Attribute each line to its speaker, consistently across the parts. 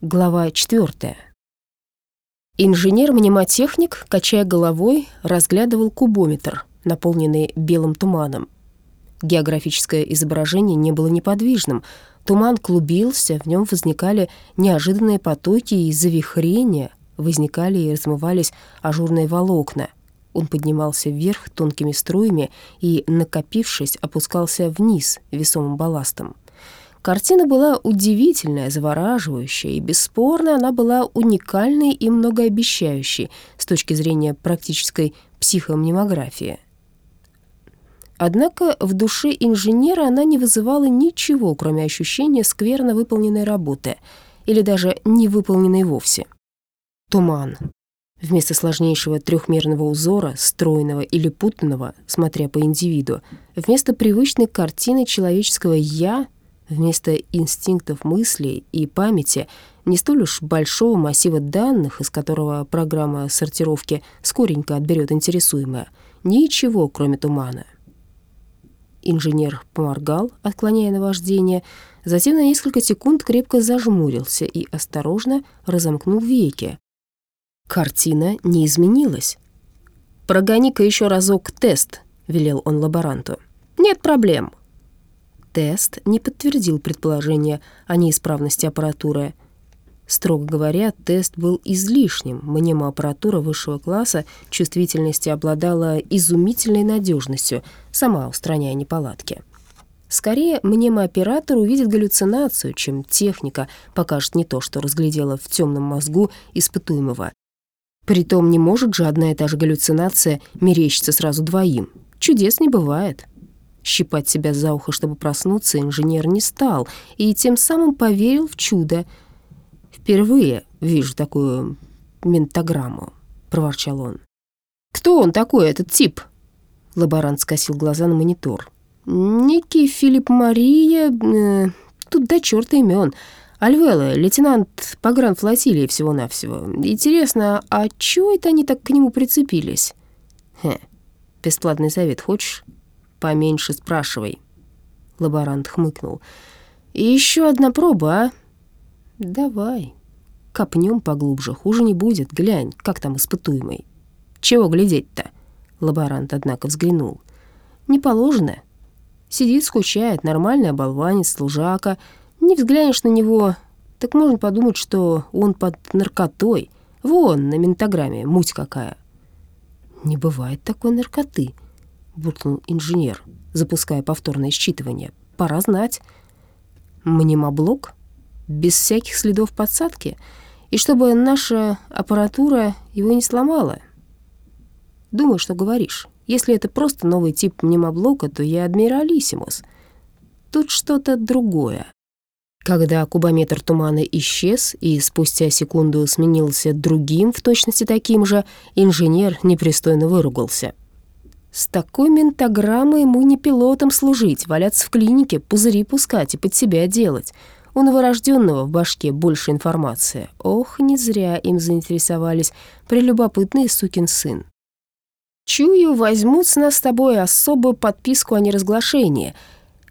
Speaker 1: Глава 4. Инженер-мнемотехник, качая головой, разглядывал кубометр, наполненный белым туманом. Географическое изображение не было неподвижным. Туман клубился, в нем возникали неожиданные потоки и завихрения, возникали и размывались ажурные волокна. Он поднимался вверх тонкими струями и, накопившись, опускался вниз весомым балластом. Картина была удивительная, завораживающая, и бесспорно она была уникальной и многообещающей с точки зрения практической психомнемографии. Однако в душе инженера она не вызывала ничего, кроме ощущения скверно выполненной работы или даже не выполненной вовсе. Туман. Вместо сложнейшего трехмерного узора, стройного или путанного, смотря по индивиду, вместо привычной картины человеческого «я» Вместо инстинктов мысли и памяти не столь уж большого массива данных, из которого программа сортировки скоренько отберет интересуемое, ничего, кроме тумана. Инженер поморгал, отклоняя наваждение, затем на несколько секунд крепко зажмурился и осторожно разомкнул веки. Картина не изменилась. «Прогони-ка еще разок тест», — велел он лаборанту. «Нет проблем. Тест не подтвердил предположение о неисправности аппаратуры. Строго говоря, тест был излишним. Мнемоаппаратура высшего класса чувствительности обладала изумительной надежностью, сама устраняя неполадки. Скорее, мнемооператор увидит галлюцинацию, чем техника покажет не то, что разглядела в темном мозгу испытуемого. Притом не может же одна и та же галлюцинация мерещиться сразу двоим. Чудес не бывает. Щипать себя за ухо, чтобы проснуться, инженер не стал, и тем самым поверил в чудо. «Впервые вижу такую ментограмму», — проворчал он. «Кто он такой, этот тип?» Лаборант скосил глаза на монитор. «Некий Филипп Мария... Э, тут до черта имен. Альвела, лейтенант погранфлотилии всего-навсего. Интересно, а чего это они так к нему прицепились?» «Хе, бесплатный совет хочешь?» Поменьше спрашивай». Лаборант хмыкнул. «И еще одна проба, а?» «Давай. Копнем поглубже, хуже не будет. Глянь, как там испытуемый». «Чего глядеть-то?» Лаборант, однако, взглянул. «Не положено. Сидит, скучает, нормальный оболванец, служака. Не взглянешь на него, так можно подумать, что он под наркотой. Вон, на ментограмме, муть какая». «Не бывает такой наркоты», буркнул инженер, запуская повторное считывание. «Пора знать. Мнемоблок? Без всяких следов подсадки? И чтобы наша аппаратура его не сломала? Думаю, что говоришь. Если это просто новый тип мнемоблока, то я адмиралиссимус. Тут что-то другое». Когда кубометр тумана исчез и спустя секунду сменился другим, в точности таким же, инженер непристойно выругался. С такой ментограммой ему не пилотом служить, валяться в клинике, пузыри пускать и под себя делать. У новорожденного в башке больше информации. Ох, не зря им заинтересовались прелюбопытный сукин сын. Чую, возьмут с нас с тобой особую подписку о неразглашении.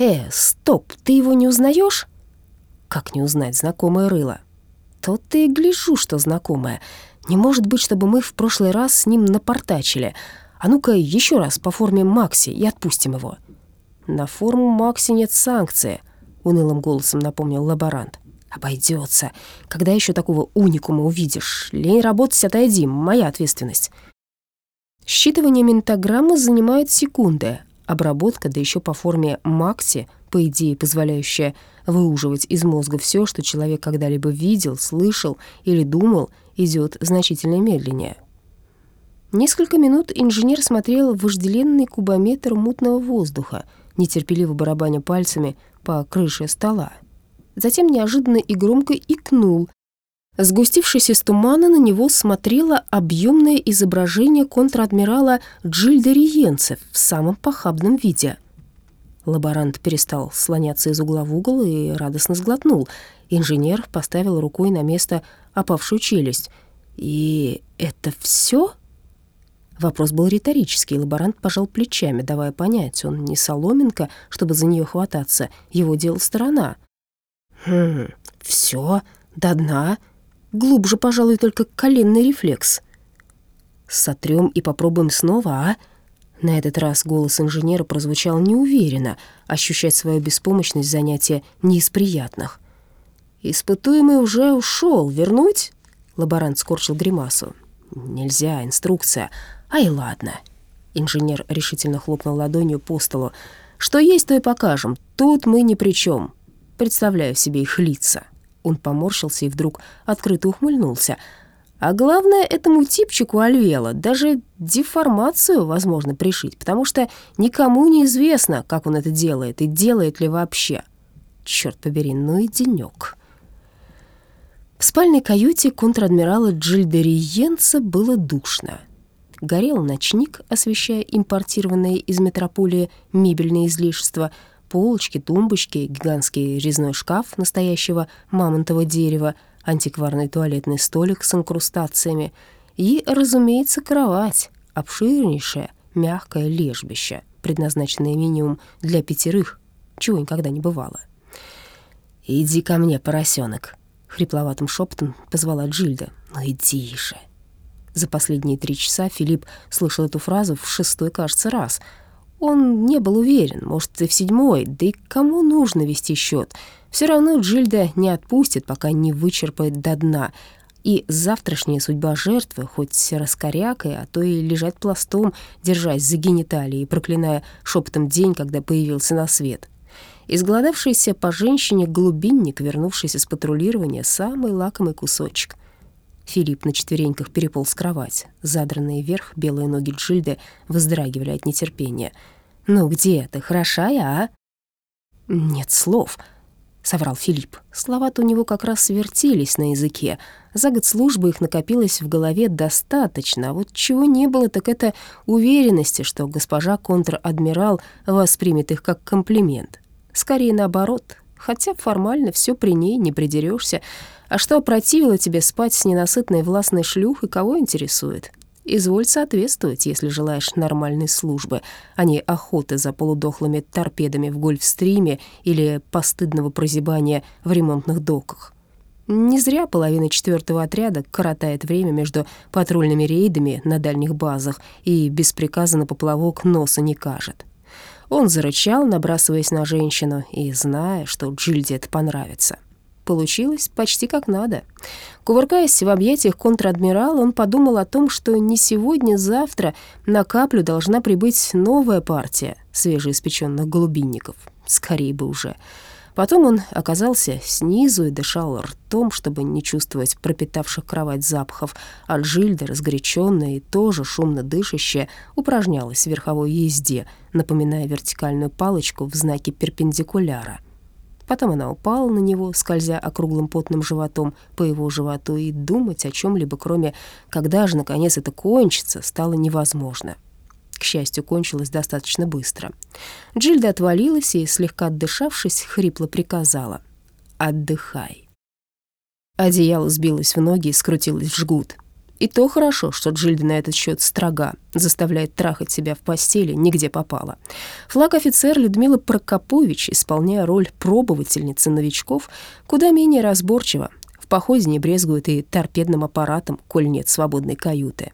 Speaker 1: Э, стоп, ты его не узнаешь? Как не узнать знакомое рыло? То-то и гляжу, что знакомое. Не может быть, чтобы мы в прошлый раз с ним напортачили — а ну-ка еще раз по форме Макси и отпустим его». «На форму Макси нет санкции», — унылым голосом напомнил лаборант. «Обойдется. Когда еще такого уникума увидишь? Лень работать, отойди, моя ответственность». Считывание ментограммы занимает секунды. Обработка, да еще по форме Макси, по идее, позволяющая выуживать из мозга все, что человек когда-либо видел, слышал или думал, идет значительно медленнее. Несколько минут инженер смотрел в вожделенный кубометр мутного воздуха, нетерпеливо барабаня пальцами по крыше стола. Затем неожиданно и громко икнул. Сгустившись из тумана, на него смотрело объемное изображение контр-адмирала Джильда в самом похабном виде. Лаборант перестал слоняться из угла в угол и радостно сглотнул. Инженер поставил рукой на место опавшую челюсть. «И это все? Вопрос был риторический, лаборант пожал плечами, давая понять, он не соломинка, чтобы за нее хвататься, его дело сторона. «Хм, все, До дна. Глубже, пожалуй, только коленный рефлекс. Сотрем и попробуем снова, а? На этот раз голос инженера прозвучал неуверенно, ощущать свою беспомощность занятия не из приятных. «Испытуемый уже ушел. Вернуть?» Лаборант скорчил гримасу. «Нельзя, инструкция. Ай, ладно». Инженер решительно хлопнул ладонью по столу. «Что есть, то и покажем. Тут мы ни при чем. Представляю себе их лица». Он поморщился и вдруг открыто ухмыльнулся. «А главное, этому типчику Альвела даже деформацию возможно пришить, потому что никому не известно, как он это делает и делает ли вообще. Черт побери, ну и денек». В спальной каюте контр-адмирала Джильдериенца было душно. Горел ночник, освещая импортированные из метрополии мебельные излишества, полочки, тумбочки, гигантский резной шкаф настоящего мамонтового дерева, антикварный туалетный столик с инкрустациями и, разумеется, кровать, обширнейшее, мягкое лежбище, предназначенное минимум для пятерых, чего никогда не бывало. «Иди ко мне, поросенок», хрипловатым шепотом позвала Джильда. «Ну иди же!» За последние три часа Филипп слышал эту фразу в шестой, кажется, раз. Он не был уверен, может, и в седьмой, да и кому нужно вести счет. Все равно Джильда не отпустит, пока не вычерпает до дна. И завтрашняя судьба жертвы, хоть раскорякой, а то и лежать пластом, держась за гениталии проклиная шепотом день, когда появился на свет. Изголодавшийся по женщине глубинник, вернувшийся с патрулирования, самый лакомый кусочек. Филипп на четвереньках переполз кровать. Задранные вверх белые ноги Джильды вздрагивали от нетерпения. «Ну где ты, хорошая, а?» «Нет слов», — соврал Филипп. Слова-то у него как раз свертелись на языке. За год службы их накопилось в голове достаточно, а вот чего не было, так это уверенности, что госпожа контр-адмирал воспримет их как комплимент. Скорее наоборот, хотя формально все при ней, не придерешься. А что опротивило тебе спать с ненасытной властной шлюхой, кого интересует? Изволь соответствовать, если желаешь нормальной службы, а не охоты за полудохлыми торпедами в гольфстриме или постыдного прозябания в ремонтных доках. Не зря половина четвертого отряда коротает время между патрульными рейдами на дальних базах и без приказа на поплавок носа не кажет. Он зарычал, набрасываясь на женщину, и зная, что Джильде это понравится. Получилось почти как надо. Кувыркаясь в объятиях контр-адмирала, он подумал о том, что не сегодня-завтра на каплю должна прибыть новая партия свежеиспеченных голубинников. Скорее бы уже. Потом он оказался снизу и дышал ртом, чтобы не чувствовать пропитавших кровать запахов, а Джильда, разгоряченная и тоже шумно дышащая, упражнялась в верховой езде, напоминая вертикальную палочку в знаке перпендикуляра. Потом она упала на него, скользя округлым потным животом по его животу, и думать о чем либо кроме «когда же, наконец, это кончится», стало невозможно к счастью, кончилось достаточно быстро. Джильда отвалилась и, слегка отдышавшись, хрипло приказала «Отдыхай». Одеяло сбилось в ноги и скрутилось в жгут. И то хорошо, что Джильда на этот счет строга, заставляет трахать себя в постели, нигде попало. Флаг-офицер Людмила Прокопович, исполняя роль пробовательницы новичков, куда менее разборчиво. В походе не брезгует и торпедным аппаратом, коль нет свободной каюты.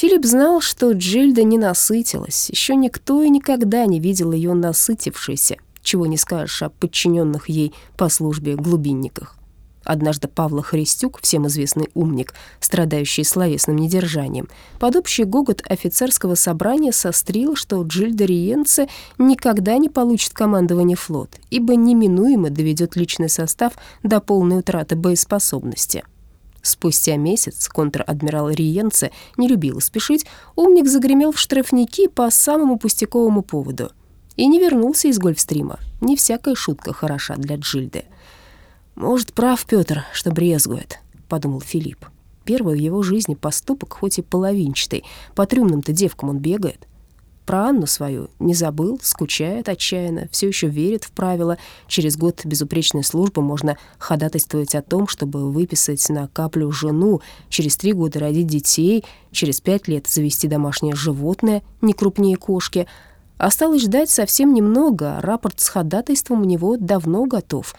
Speaker 1: Филипп знал, что Джильда не насытилась. Еще никто и никогда не видел ее насытившейся, чего не скажешь о подчиненных ей по службе глубинниках. Однажды Павла Христюк, всем известный умник, страдающий словесным недержанием, под общий гогот офицерского собрания сострил, что Джильда Риенце никогда не получит командование флот, ибо неминуемо доведет личный состав до полной утраты боеспособности. Спустя месяц контр-адмирал Риенце не любил спешить, умник загремел в штрафники по самому пустяковому поводу и не вернулся из Гольфстрима. Не всякая шутка хороша для Джильды. «Может, прав Пётр, что брезгует», — подумал Филипп. Первый в его жизни поступок, хоть и половинчатый, по трюмным-то девкам он бегает. Про Анну свою не забыл, скучает отчаянно, все еще верит в правила. Через год безупречной службы можно ходатайствовать о том, чтобы выписать на каплю жену, через три года родить детей, через пять лет завести домашнее животное, не крупнее кошки. Осталось ждать совсем немного, а рапорт с ходатайством у него давно готов.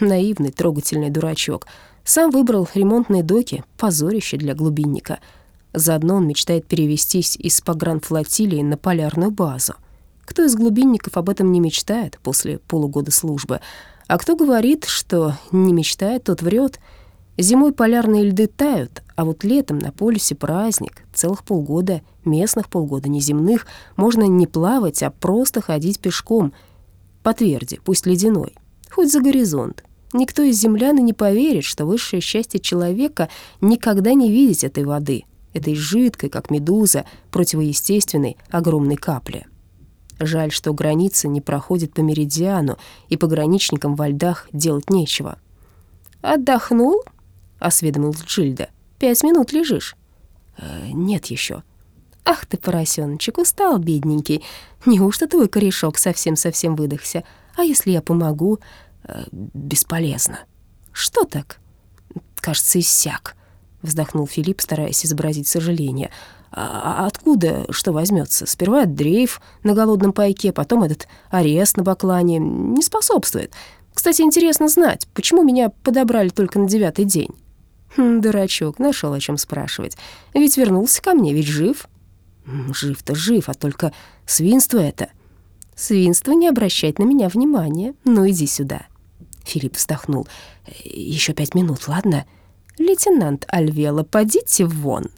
Speaker 1: Наивный, трогательный дурачок. Сам выбрал ремонтные доки, позорище для глубинника. Заодно он мечтает перевестись из погранфлотилии на полярную базу. Кто из глубинников об этом не мечтает после полугода службы? А кто говорит, что не мечтает, тот врет. Зимой полярные льды тают, а вот летом на полюсе праздник, целых полгода, местных полгода, неземных, можно не плавать, а просто ходить пешком. По тверди, пусть ледяной, хоть за горизонт. Никто из землян и не поверит, что высшее счастье человека никогда не видеть этой воды, этой жидкой, как медуза, противоестественной огромной капли. Жаль, что граница не проходит по меридиану, и пограничникам во льдах делать нечего. «Отдохнул?» — осведомилась Джильда. «Пять минут лежишь». «Э, «Нет еще». «Ах ты, поросеночек, устал, бедненький. Неужто твой корешок совсем-совсем выдохся? А если я помогу?» э, «Бесполезно». «Что так?» «Кажется, иссяк», — вздохнул Филипп, стараясь изобразить сожаление. А откуда что возьмется? Сперва дрейф на голодном пайке, потом этот арест на баклане. Не способствует. Кстати, интересно знать, почему меня подобрали только на девятый день? Хм, дурачок, нашел о чем спрашивать. Ведь вернулся ко мне, ведь жив. Жив-то жив, а только свинство это. Свинство не обращать на меня внимания. Ну, иди сюда. Филипп вздохнул. Еще пять минут, ладно? Лейтенант Альвела, подите вон.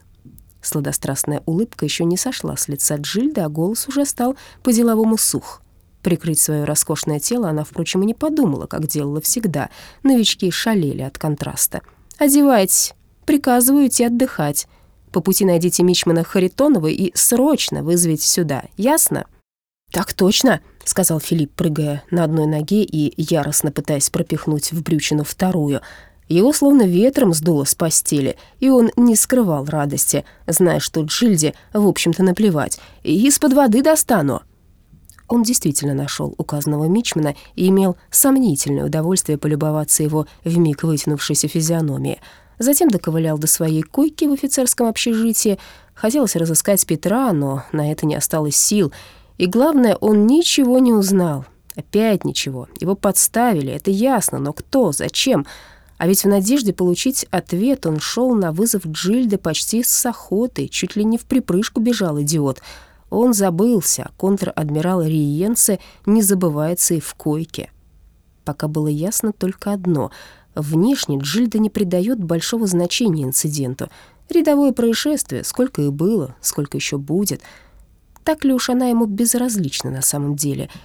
Speaker 1: Сладострастная улыбка еще не сошла с лица Джильды, а голос уже стал по-деловому сух. Прикрыть свое роскошное тело она, впрочем, и не подумала, как делала всегда. Новички шалели от контраста. «Одевайтесь, приказываю идти отдыхать. По пути найдите Мичмана Харитонова и срочно вызовите сюда, ясно?» «Так точно», — сказал Филипп, прыгая на одной ноге и яростно пытаясь пропихнуть в брючину вторую — его словно ветром сдуло с постели, и он не скрывал радости, зная, что Джильде, в общем-то, наплевать. «Из-под воды достану». Он действительно нашел указанного мичмана и имел сомнительное удовольствие полюбоваться его вмиг вытянувшейся физиономией. Затем доковылял до своей койки в офицерском общежитии. Хотелось разыскать Петра, но на это не осталось сил. И главное, он ничего не узнал. Опять ничего. Его подставили, это ясно, но кто, зачем? А ведь в надежде получить ответ он шел на вызов Джильды почти с охотой, чуть ли не в припрыжку бежал идиот. Он забылся, контр-адмирал Риенце не забывается и в койке. Пока было ясно только одно — внешне Джильда не придает большого значения инциденту. Рядовое происшествие, сколько и было, сколько еще будет. Так ли уж она ему безразлична на самом деле —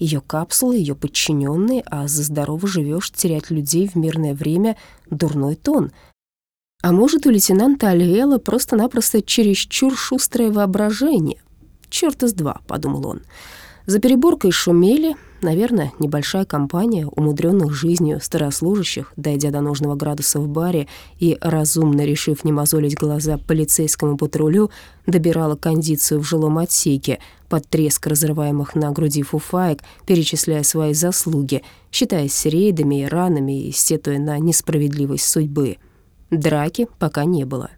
Speaker 1: ее капсулы, ее подчиненные, а за здорово живешь терять людей в мирное время — дурной тон. А может, у лейтенанта Альвела просто-напросто чересчур шустрое воображение? «Чёрт из два», — подумал он. За переборкой шумели, наверное, небольшая компания умудренных жизнью старослужащих, дойдя до нужного градуса в баре и, разумно решив не мозолить глаза полицейскому патрулю, добирала кондицию в жилом отсеке под треск разрываемых на груди фуфаек, перечисляя свои заслуги, считаясь рейдами и ранами и сетуя на несправедливость судьбы. Драки пока не было.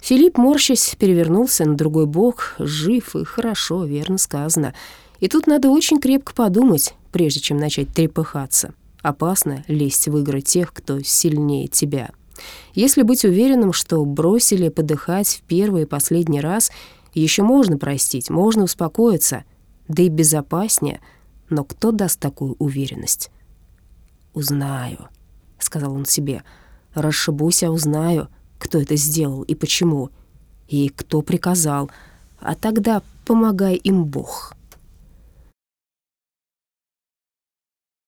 Speaker 1: Филипп, морщась, перевернулся на другой бок, жив и хорошо, верно сказано — и тут надо очень крепко подумать, прежде чем начать трепыхаться. Опасно лезть в игры тех, кто сильнее тебя. Если быть уверенным, что бросили подыхать в первый и последний раз, еще можно простить, можно успокоиться, да и безопаснее, но кто даст такую уверенность? «Узнаю», — сказал он себе, — «расшибусь, а узнаю, кто это сделал и почему, и кто приказал, а тогда помогай им Бог».